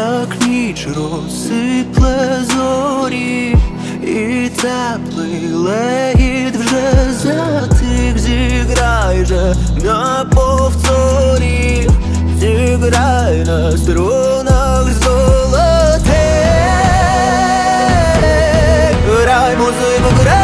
як ніч розсипле зорі, і теплий легіт вже затих зіграй же на повторі, зіграй на струнах золотих Грай музику, грай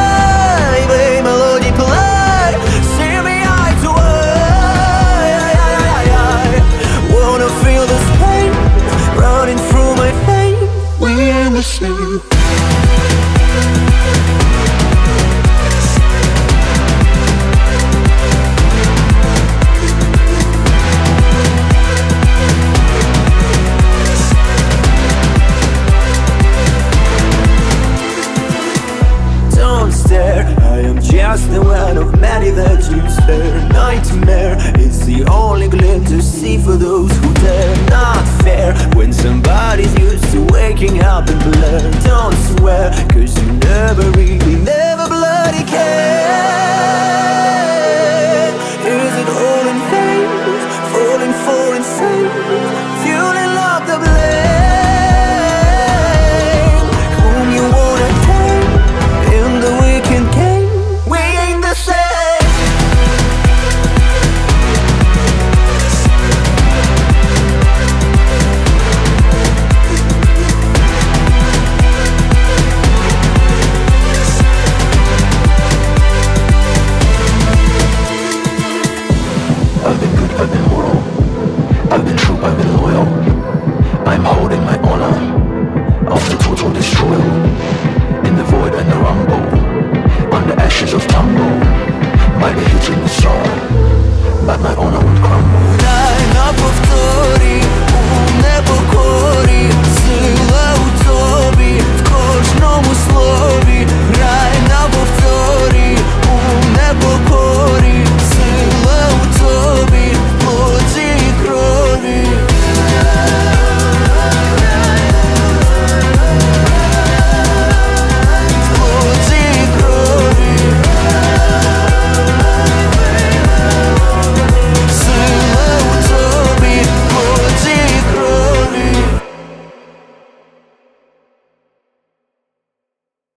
i'm just the one of many that you spare Nightmare is the only glimpse to see for those Don't swear, cause you never really But my honor would crumble. Да, она.